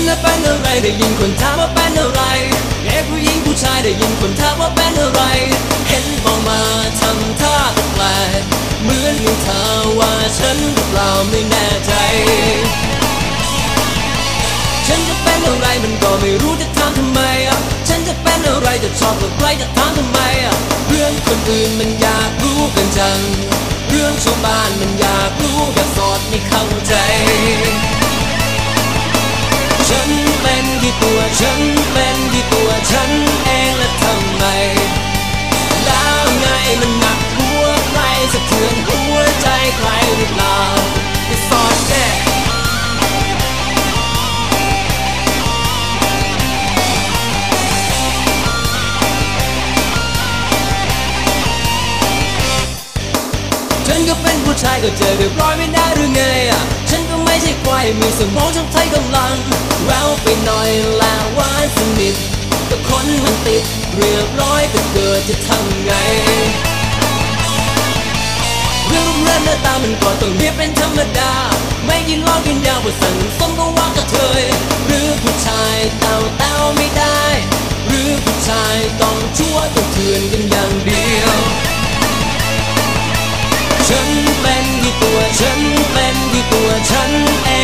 นนะเป็นอะไรได้ยินคนถามว่าเป็นอะไรเด็กผู้หญิงผู้ชายได้ยินคนถามว่าเป็นอะไร เห็นมองมาทำท่าแปลกเหมือนมีเธอว่าฉันหรือเปล่าไม่แน่ใจ ฉันจะเป็นอะไรมันก็ไม่รู้จะถามทำไมอะฉันจะเป็นอะไรจะชอบกับใครจะถามทำไมอะเรื่องคนอื่นมันอยากรู้กันจัง เรื่องชาวบ้านมันอยากรู้อยากสอดไม่เข้าายก็เจอเรียบร้อยไม่ได้หรือไงอะฉันก็ไม่ใช่ควายมีสมองช่างใช้กำลังแววไปหน่อยแล้วหวานสนิทก็คนมันติดเรียบร้อยก็เกิดจะทำไงเรื่องเรื่องหน้าตามันก็ต้องเรียบเป็นธรรมดา ไม่กินล้ากินยาวบทสั่งสมก็ว่ากระเทยหรือผู้ชายเต่าเต้าไม่ได้ หรือผู้ชายต้องชั่วต้องเถื่อนกันอย่างเดี ฉันเอง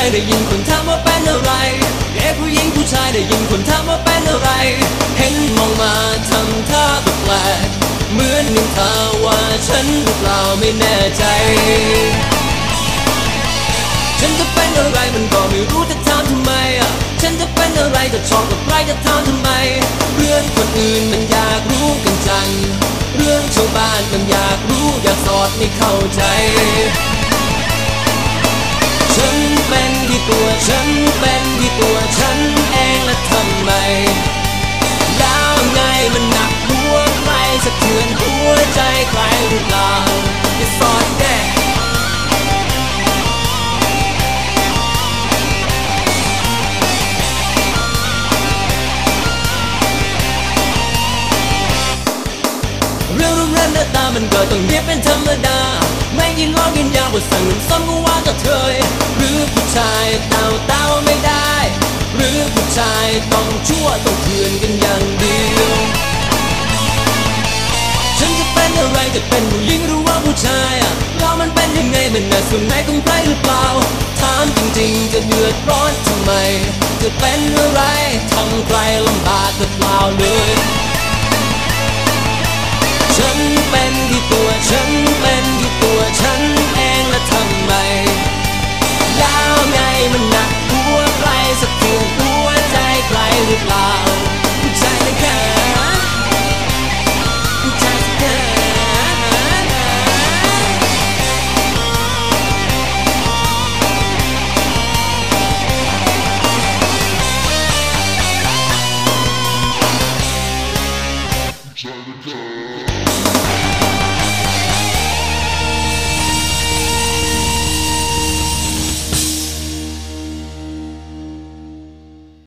เป็นอะไรได้ยินคนถามว่าเป็นอะไรเด็กผู้หญิงผู้ชายได้ยินคนถามว่าเป็นอะไร เห็นมองมาทำท่าแปลกเหมือนนินทาว่าฉันหรือเปล่าไม่แน่ใจ ฉันจะเป็นอะไรมันก็ไม่รู้จะถามทำไมอะฉันจะเป็นอะไรจะชอบกับใครจะถามทำไม เรื่องคนอื่นมันอยากรู้กันจัง เรื่องชาวบ้านมันอยากรู้อยากสอดไม่เข้าใจ ฉัน ตัวฉันเป็นที่ตัวฉันเองและทำไม แล้วไงมันหนักหัวใครสะเทือนหัวใจใครหรือเปล่าจะสอดแน่เรื่องรูปร่างหน้าตามันก็ต้องเรียบเป็นธรรมดา ไม่กินเหล้ากินยาบทสั่งมันซ้ำก็ว่าก็เธยหรือ ชายต้องชั่วต้องเถื่อนกันอย่างเดียวฉันจะเป็นอะไรจะเป็นผู้หญิงหรือว่าผู้ชายอะแล้วมันเป็นยังไงมันน่าส่วนไหนของใครหรือเปล่าถามจริงๆจะเดือดร้อนทำไมจะเป็นอะไรทำใครลำบากหรือเปล่าเลยฉันเป็น